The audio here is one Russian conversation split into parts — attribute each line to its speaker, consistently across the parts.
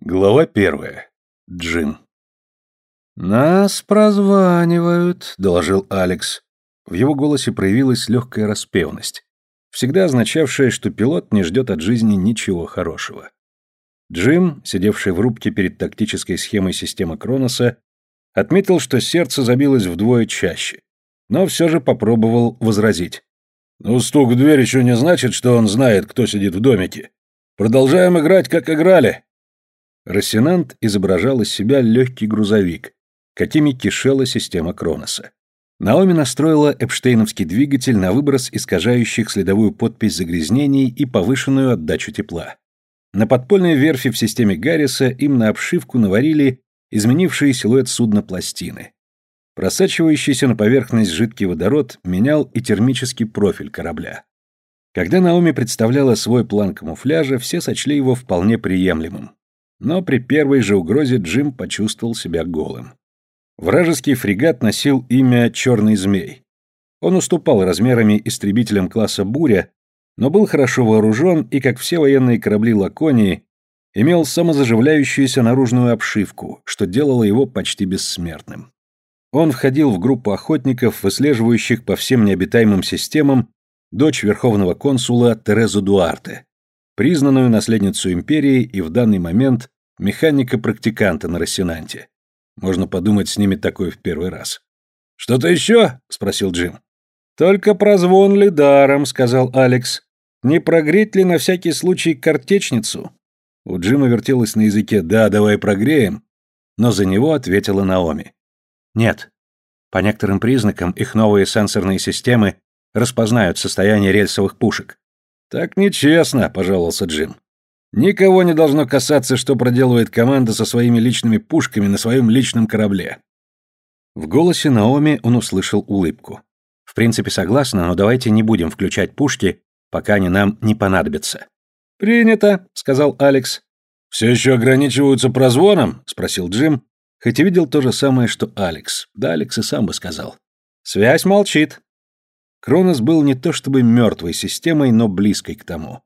Speaker 1: Глава первая. Джим.
Speaker 2: «Нас прозванивают», — доложил Алекс. В его голосе проявилась легкая распевность, всегда означавшая, что пилот не ждет от жизни ничего хорошего. Джим, сидевший в рубке перед тактической схемой системы Кроноса, отметил, что сердце забилось вдвое чаще, но все же попробовал возразить.
Speaker 1: «Ну, стук в дверь еще не значит, что он знает, кто сидит в домике. Продолжаем играть, как играли».
Speaker 2: Рассенант изображал из себя легкий грузовик, какими кишела система Кроноса. Наоми настроила Эпштейновский двигатель на выброс искажающих следовую подпись загрязнений и повышенную отдачу тепла. На подпольной верфи в системе Гарриса им на обшивку наварили изменившие силуэт судна пластины. Просачивающийся на поверхность жидкий водород менял и термический профиль корабля. Когда Наоми представляла свой план камуфляжа, все сочли его вполне приемлемым но при первой же угрозе Джим почувствовал себя голым. Вражеский фрегат носил имя «Черный змей». Он уступал размерами истребителям класса «Буря», но был хорошо вооружен и, как все военные корабли Лаконии, имел самозаживляющуюся наружную обшивку, что делало его почти бессмертным. Он входил в группу охотников, выслеживающих по всем необитаемым системам дочь верховного консула Терезу Дуарте, признанную наследницу империи и в данный момент механика-практиканта на Рассенанте. Можно подумать, с ними такое в первый раз.
Speaker 1: «Что-то еще?» — спросил Джим.
Speaker 3: «Только прозвон ли даром», — сказал Алекс. «Не прогреть ли на всякий случай картечницу?»
Speaker 2: У Джима вертелось на языке «да, давай прогреем», но за него ответила Наоми. «Нет. По некоторым признакам их новые сенсорные системы распознают состояние рельсовых пушек.
Speaker 1: «Так нечестно», — пожаловался Джим. «Никого не должно касаться, что проделывает команда со своими личными пушками на своем личном корабле».
Speaker 2: В голосе Наоми он услышал улыбку. «В принципе, согласна, но давайте не будем включать пушки, пока они нам не понадобятся».
Speaker 3: «Принято», — сказал Алекс.
Speaker 1: «Все еще ограничиваются прозвоном?» — спросил Джим,
Speaker 2: хоть и видел то же самое, что Алекс. Да, Алекс и сам бы сказал.
Speaker 3: «Связь молчит»,
Speaker 2: Кронос был не то чтобы мертвой системой, но близкой к тому.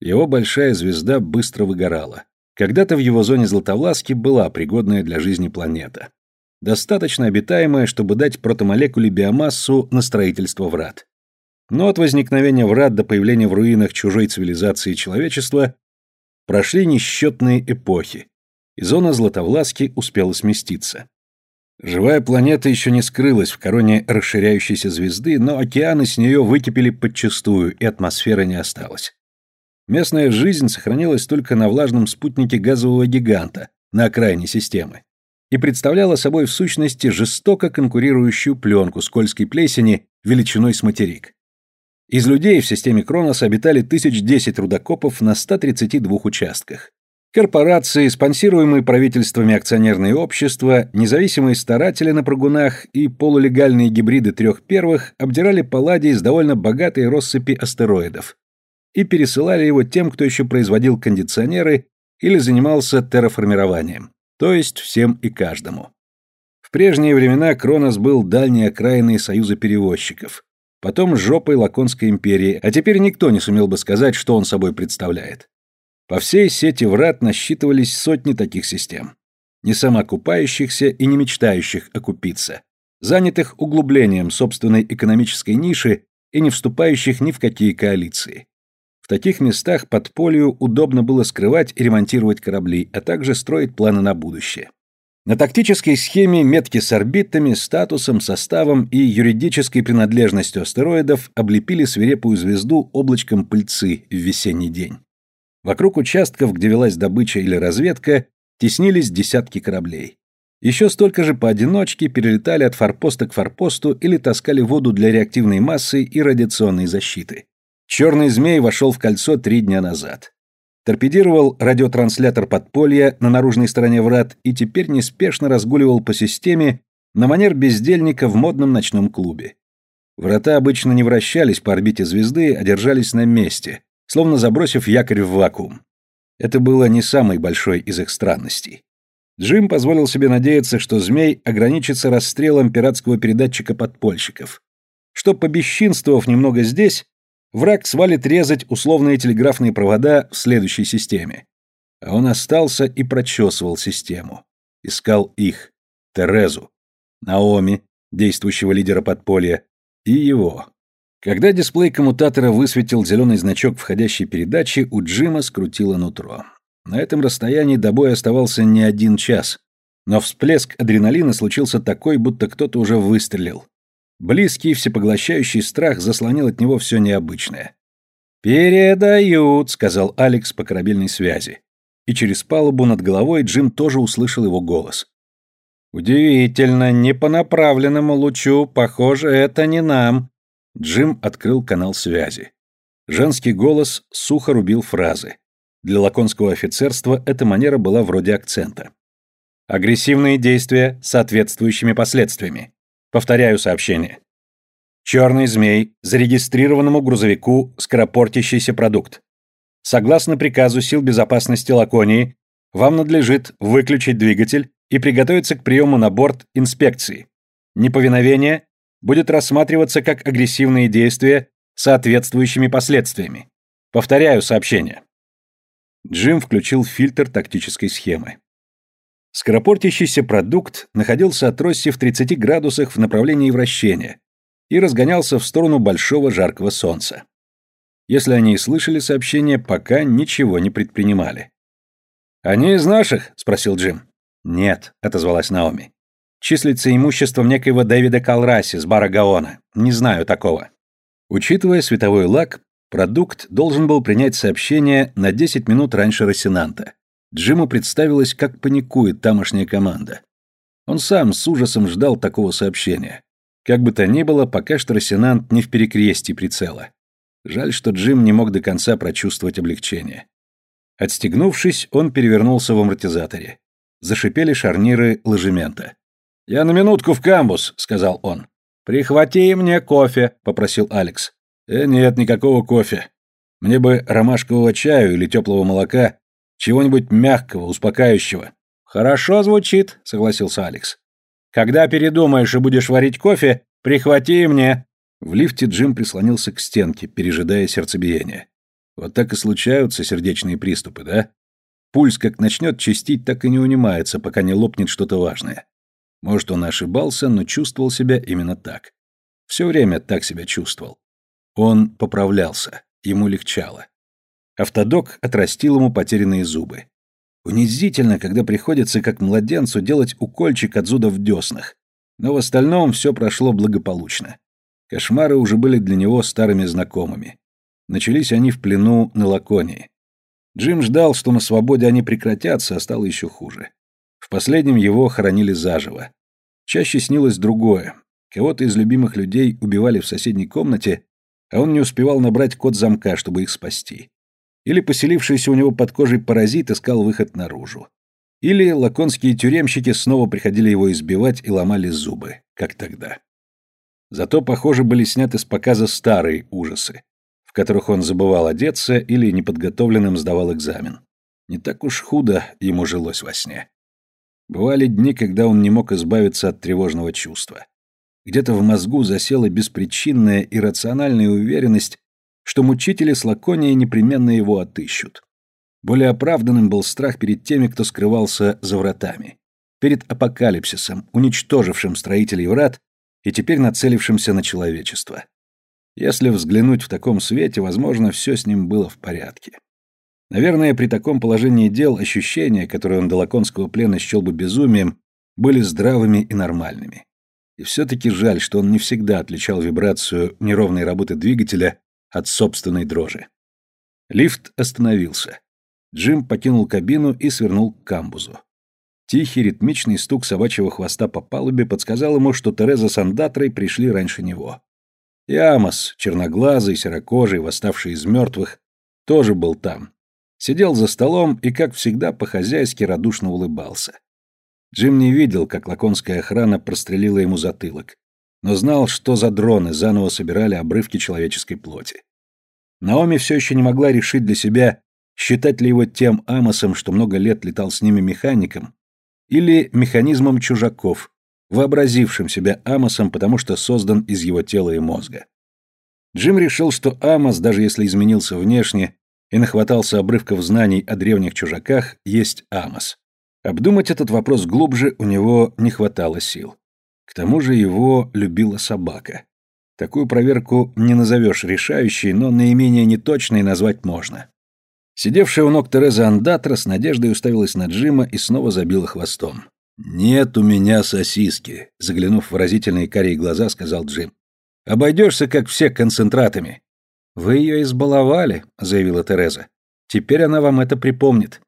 Speaker 2: Его большая звезда быстро выгорала. Когда-то в его зоне Златовласки была пригодная для жизни планета. Достаточно обитаемая, чтобы дать протомолекуле биомассу на строительство врат. Но от возникновения врат до появления в руинах чужой цивилизации человечества прошли несчетные эпохи, и зона Златовласки успела сместиться. Живая планета еще не скрылась в короне расширяющейся звезды, но океаны с нее выкипели подчистую, и атмосфера не осталась. Местная жизнь сохранилась только на влажном спутнике газового гиганта на окраине системы и представляла собой в сущности жестоко конкурирующую пленку скользкой плесени величиной с материк. Из людей в системе Кронос обитали тысяч десять рудокопов на 132 участках. Корпорации, спонсируемые правительствами акционерные общества, независимые старатели на прогунах и полулегальные гибриды трех первых обдирали палладий с довольно богатой россыпи астероидов и пересылали его тем, кто еще производил кондиционеры или занимался терраформированием, то есть всем и каждому. В прежние времена Кронос был дальней окраиной союза перевозчиков, потом жопой Лаконской империи, а теперь никто не сумел бы сказать, что он собой представляет. По всей сети врат насчитывались сотни таких систем. Не самоокупающихся и не мечтающих окупиться, занятых углублением собственной экономической ниши и не вступающих ни в какие коалиции. Таких местах под полью удобно было скрывать и ремонтировать корабли, а также строить планы на будущее. На тактической схеме метки с орбитами, статусом, составом и юридической принадлежностью астероидов облепили свирепую звезду облачком пыльцы в весенний день. Вокруг участков, где велась добыча или разведка, теснились десятки кораблей. Еще столько же поодиночке перелетали от форпоста к форпосту или таскали воду для реактивной массы и радиационной защиты. Черный змей вошел в кольцо три дня назад. Торпедировал радиотранслятор подполья на наружной стороне врат и теперь неспешно разгуливал по системе на манер бездельника в модном ночном клубе. Врата обычно не вращались по орбите звезды, а держались на месте, словно забросив якорь в вакуум. Это было не самой большой из их странностей. Джим позволил себе надеяться, что змей ограничится расстрелом пиратского передатчика подпольщиков. Что, побесчинствовав немного здесь, враг свалит резать условные телеграфные провода в следующей системе. А он остался и прочесывал систему. Искал их, Терезу, Наоми, действующего лидера подполья, и его. Когда дисплей коммутатора высветил зеленый значок входящей передачи, у Джима скрутило нутро. На этом расстоянии до боя оставался не один час, но всплеск адреналина случился такой, будто кто-то уже выстрелил. Близкий, всепоглощающий страх заслонил от него все необычное. «Передают», — сказал Алекс по корабельной связи. И через палубу над головой Джим тоже услышал его голос. «Удивительно, не по направленному лучу, похоже, это не нам». Джим открыл канал связи. Женский голос сухо рубил фразы. Для лаконского офицерства эта манера была вроде акцента. Агрессивные действия с соответствующими последствиями. Повторяю сообщение. Черный змей, зарегистрированному грузовику скоропортящийся продукт. Согласно приказу сил безопасности Лаконии, вам надлежит выключить двигатель и приготовиться к приему на борт инспекции. Неповиновение будет рассматриваться как агрессивные действия с соответствующими последствиями. Повторяю сообщение. Джим включил фильтр тактической схемы. Скоропортящийся продукт находился от Росси в 30 градусах в направлении вращения и разгонялся в сторону большого жаркого солнца. Если они и слышали сообщение, пока ничего не предпринимали. «Они из наших?» — спросил Джим. «Нет», — отозвалась Наоми. «Числится имуществом некоего Дэвида Калраси с бара Гаона. Не знаю такого». Учитывая световой лак, продукт должен был принять сообщение на 10 минут раньше Рассенанта. Джиму представилось, как паникует тамошняя команда. Он сам с ужасом ждал такого сообщения. Как бы то ни было, пока что Рассенант не в перекрестии прицела. Жаль, что Джим не мог до конца прочувствовать облегчение. Отстегнувшись, он перевернулся в амортизаторе. Зашипели шарниры ложемента. «Я на минутку в камбус», — сказал он. «Прихвати мне кофе», — попросил Алекс. «Э, нет, никакого кофе. Мне бы ромашкового чаю или теплого молока чего-нибудь мягкого, успокаивающего. Хорошо звучит, согласился Алекс. Когда передумаешь и будешь варить кофе, прихвати мне. В лифте Джим прислонился к стенке, пережидая сердцебиение. Вот так и случаются сердечные приступы, да? Пульс как начнет чистить, так и не унимается, пока не лопнет что-то важное. Может, он ошибался, но чувствовал себя именно так. Все время так себя чувствовал. Он поправлялся, ему легчало. Автодок отрастил ему потерянные зубы. Унизительно, когда приходится, как младенцу, делать укольчик от зуда в деснах. Но в остальном все прошло благополучно. Кошмары уже были для него старыми знакомыми. Начались они в плену на Лаконии. Джим ждал, что на свободе они прекратятся, а стало еще хуже. В последнем его хоронили заживо. Чаще снилось другое. Кого-то из любимых людей убивали в соседней комнате, а он не успевал набрать код замка, чтобы их спасти. Или поселившийся у него под кожей паразит искал выход наружу. Или лаконские тюремщики снова приходили его избивать и ломали зубы, как тогда. Зато, похоже, были сняты с показа старые ужасы, в которых он забывал одеться или неподготовленным сдавал экзамен. Не так уж худо ему жилось во сне. Бывали дни, когда он не мог избавиться от тревожного чувства. Где-то в мозгу засела беспричинная иррациональная уверенность, что мучители с Лаконией непременно его отыщут. Более оправданным был страх перед теми, кто скрывался за вратами. Перед апокалипсисом, уничтожившим строителей врат и теперь нацелившимся на человечество. Если взглянуть в таком свете, возможно, все с ним было в порядке. Наверное, при таком положении дел ощущения, которые он до лаконского плена счел бы безумием, были здравыми и нормальными. И все-таки жаль, что он не всегда отличал вибрацию неровной работы двигателя от собственной дрожи. Лифт остановился. Джим покинул кабину и свернул к камбузу. Тихий ритмичный стук собачьего хвоста по палубе подсказал ему, что Тереза с Андатрой пришли раньше него. И Амос, черноглазый, серокожий, восставший из мертвых, тоже был там. Сидел за столом и, как всегда, по-хозяйски радушно улыбался. Джим не видел, как лаконская охрана прострелила ему затылок но знал, что за дроны заново собирали обрывки человеческой плоти. Наоми все еще не могла решить для себя, считать ли его тем Амосом, что много лет летал с ними механиком, или механизмом чужаков, вообразившим себя Амосом, потому что создан из его тела и мозга. Джим решил, что Амос, даже если изменился внешне, и нахватался обрывков знаний о древних чужаках, есть Амос. Обдумать этот вопрос глубже у него не хватало сил. К тому же его любила собака. Такую проверку не назовешь решающей, но наименее неточной назвать можно. Сидевшая у ног Тереза Андатра с надеждой уставилась на Джима и снова забила хвостом. «Нет у меня сосиски», — заглянув в выразительные карие глаза, сказал Джим. «Обойдешься, как все, концентратами». «Вы ее избаловали», — заявила Тереза. «Теперь она вам это припомнит».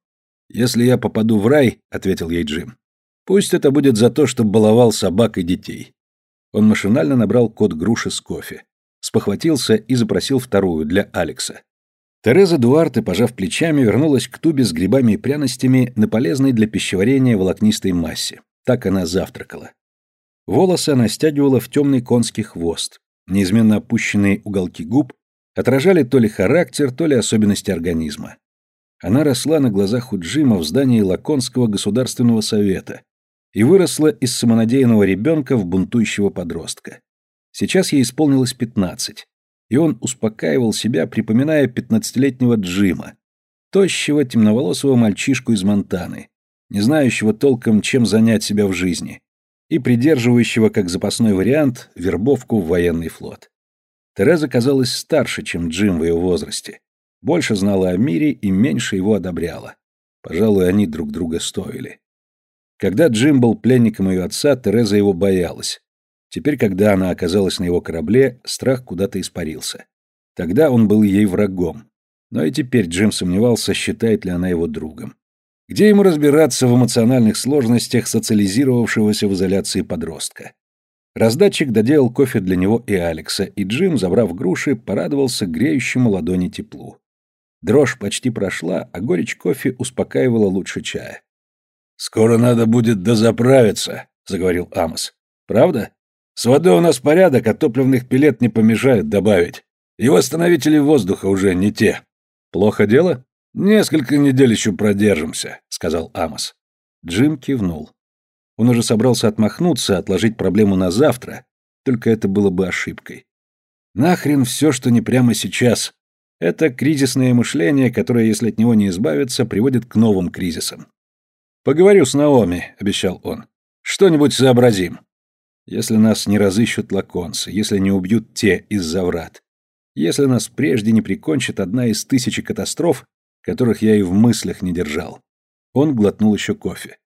Speaker 2: «Если я попаду в рай», — ответил ей Джим, — «пусть это будет за то, что баловал собак и детей». Он машинально набрал код груши с кофе, спохватился и запросил вторую для Алекса. Тереза Дуарте, пожав плечами, вернулась к тубе с грибами и пряностями на полезной для пищеварения волокнистой массе. Так она завтракала. Волосы она стягивала в темный конский хвост. Неизменно опущенные уголки губ отражали то ли характер, то ли особенности организма. Она росла на глазах у Джима в здании Лаконского государственного совета и выросла из самонадеянного ребенка в бунтующего подростка. Сейчас ей исполнилось пятнадцать, и он успокаивал себя, припоминая пятнадцатилетнего Джима, тощего темноволосого мальчишку из Монтаны, не знающего толком, чем занять себя в жизни, и придерживающего как запасной вариант вербовку в военный флот. Тереза казалась старше, чем Джим в ее возрасте, больше знала о мире и меньше его одобряла. Пожалуй, они друг друга стоили. Когда Джим был пленником ее отца, Тереза его боялась. Теперь, когда она оказалась на его корабле, страх куда-то испарился. Тогда он был ей врагом. Но и теперь Джим сомневался, считает ли она его другом. Где ему разбираться в эмоциональных сложностях социализировавшегося в изоляции подростка? Раздатчик доделал кофе для него и Алекса, и Джим, забрав груши, порадовался греющему ладони теплу. Дрожь почти прошла, а горечь кофе успокаивала лучше чая. «Скоро надо будет дозаправиться», — заговорил Амос. «Правда? С водой у нас порядок, а топливных пилет не помешает добавить. И восстановители воздуха уже не те». «Плохо дело?» «Несколько недель еще продержимся», — сказал Амос. Джим кивнул. Он уже собрался отмахнуться, отложить проблему на завтра, только это было бы ошибкой. Нахрен все, что не прямо сейчас. Это кризисное мышление, которое, если от него не избавиться, приводит к новым кризисам. «Поговорю с Наоми», — обещал он. «Что-нибудь сообразим. Если нас не разыщут лаконцы, если не убьют те из-за врат, если нас прежде не прикончит одна из тысячи катастроф, которых я и в мыслях не держал». Он глотнул еще кофе.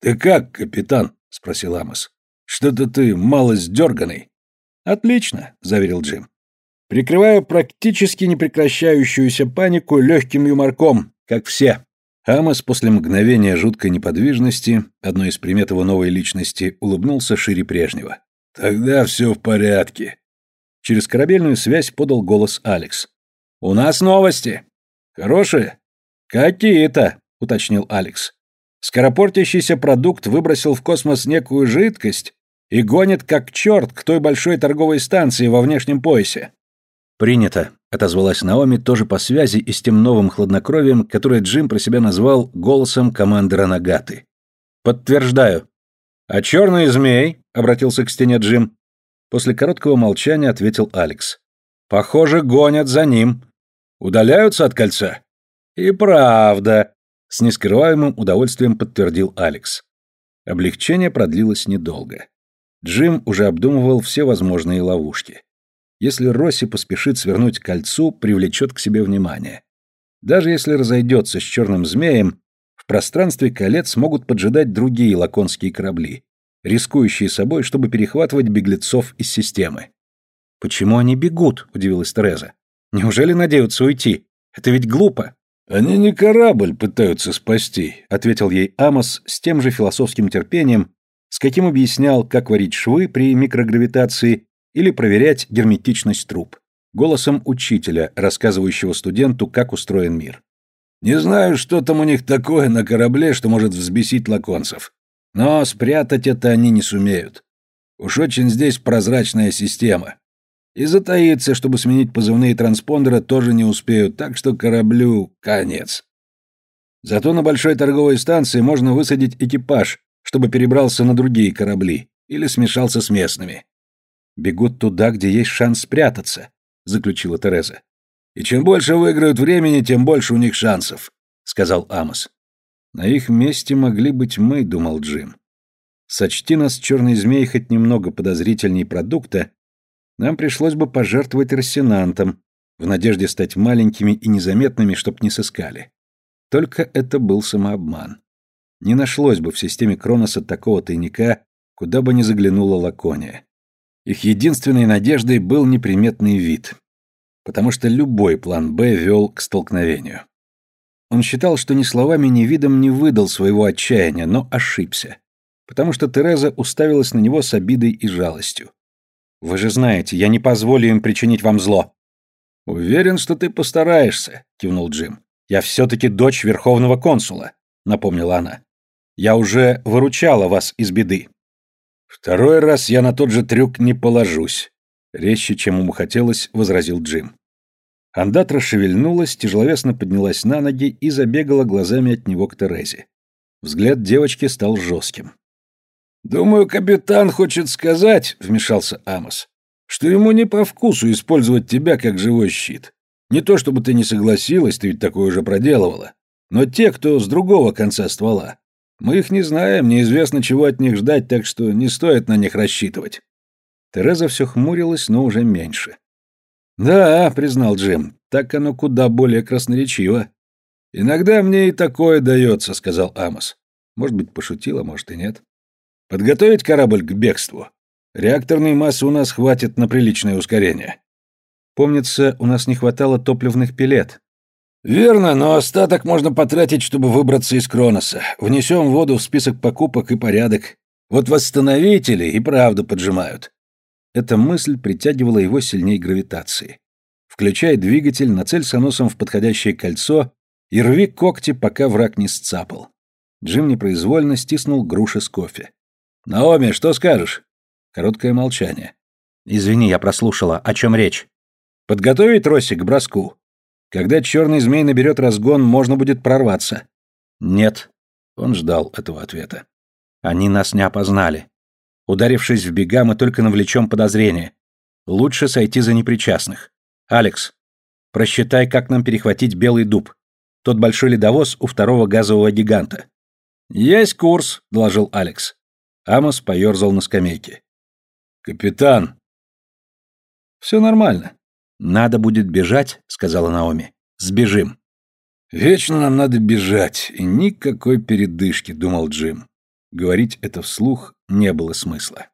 Speaker 2: «Ты как, капитан?» — спросил Амос. «Что-то ты мало сдерганный». «Отлично», — заверил Джим. «Прикрываю практически непрекращающуюся панику легким юморком, как все». Амос после мгновения жуткой неподвижности, одной из примет его новой личности, улыбнулся шире прежнего. «Тогда все в порядке». Через корабельную связь подал голос Алекс. «У нас новости». «Хорошие?» «Какие-то», — уточнил Алекс. «Скоропортящийся продукт выбросил в космос некую жидкость и гонит как черт к той большой торговой станции во внешнем поясе». «Принято», — отозвалась Наоми тоже по связи и с тем новым хладнокровием, которое Джим про себя назвал голосом командира Нагаты. «Подтверждаю». «А черный змей?» — обратился к стене Джим. После короткого молчания ответил Алекс. «Похоже, гонят за ним. Удаляются от кольца?» «И правда», — с нескрываемым удовольствием подтвердил Алекс. Облегчение продлилось недолго. Джим уже обдумывал все возможные ловушки. Если Росси поспешит свернуть кольцу, привлечет к себе внимание. Даже если разойдется с черным змеем, в пространстве колец могут поджидать другие лаконские корабли, рискующие собой, чтобы перехватывать беглецов из системы. «Почему они бегут?» – удивилась Тереза. «Неужели надеются уйти? Это ведь глупо».
Speaker 1: «Они не корабль пытаются спасти», — ответил ей Амос с тем же философским терпением, с каким объяснял, как варить швы при микрогравитации или проверять герметичность труб, голосом учителя, рассказывающего студенту, как устроен мир. Не знаю, что там у них такое на корабле, что может взбесить лаконцев. Но спрятать это они не сумеют. Уж очень здесь прозрачная система. И затаиться, чтобы сменить позывные транспондера, тоже не успеют, так что кораблю конец. Зато на большой торговой станции можно высадить экипаж, чтобы перебрался на другие корабли или смешался с местными.
Speaker 2: «Бегут туда, где есть шанс спрятаться», — заключила Тереза. И чем больше выиграют времени, тем больше у них шансов», — сказал Амос.
Speaker 1: «На их месте могли быть мы», — думал Джим. «Сочти нас, черный змей, хоть немного подозрительней продукта, нам пришлось бы пожертвовать рассенантом, в надежде стать маленькими и незаметными, чтоб не сыскали. Только это был самообман. Не нашлось бы в системе Кроноса такого тайника, куда бы ни заглянула Лакония. Их единственной надеждой был неприметный вид, потому что любой план «Б» вел к столкновению. Он считал, что ни словами, ни видом не выдал своего отчаяния, но ошибся, потому что Тереза уставилась на него с обидой и жалостью. «Вы же знаете, я не позволю им причинить вам зло».
Speaker 2: «Уверен, что ты постараешься», — кивнул Джим.
Speaker 1: «Я все-таки дочь верховного консула», — напомнила она. «Я уже выручала вас из беды».
Speaker 2: «Второй раз я на тот же трюк не положусь», — резче, чем ему хотелось, возразил Джим.
Speaker 1: Андатра шевельнулась, тяжеловесно поднялась на ноги и забегала глазами от него к Терезе. Взгляд девочки стал жестким.
Speaker 2: «Думаю, капитан хочет сказать», — вмешался Амос, «что ему не по вкусу использовать тебя как живой щит. Не то чтобы ты не согласилась, ты ведь такое уже проделывала, но те, кто с другого конца ствола. Мы их не знаем, неизвестно, чего от них ждать, так что не стоит на них рассчитывать».
Speaker 1: Тереза все хмурилась, но уже меньше.
Speaker 2: «Да», — признал Джим, — «так оно куда более красноречиво». «Иногда мне и такое дается», — сказал Амос. Может быть, пошутила, может и нет. «Подготовить корабль к бегству. Реакторной массы у нас хватит на приличное ускорение».
Speaker 1: «Помнится, у нас не хватало топливных пилет»,
Speaker 2: «Верно, но остаток можно потратить, чтобы выбраться из Кроноса. Внесем воду в список покупок и порядок. Вот восстановители и правду поджимают».
Speaker 1: Эта мысль притягивала его сильней гравитации. Включай двигатель, нацелься носом в подходящее кольцо и рви когти, пока враг не сцапал. Джим непроизвольно стиснул груши с кофе.
Speaker 2: «Наоми, что скажешь?»
Speaker 1: Короткое молчание.
Speaker 3: «Извини, я прослушала. О чем речь?»
Speaker 1: «Подготовить Росик к броску?» Когда черный змей наберет разгон, можно будет прорваться.
Speaker 3: Нет.
Speaker 1: Он ждал этого ответа.
Speaker 3: Они нас не опознали. Ударившись в бега, мы только навлечем подозрение. Лучше сойти за непричастных. Алекс, просчитай, как нам перехватить белый дуб. Тот большой ледовоз у второго газового гиганта.
Speaker 1: Есть курс, доложил Алекс. Амос поерзал на скамейке.
Speaker 2: Капитан.
Speaker 1: Все нормально.
Speaker 3: «Надо будет бежать», — сказала Наоми. «Сбежим».
Speaker 2: «Вечно нам надо бежать, и никакой передышки», — думал Джим. Говорить это вслух не было смысла.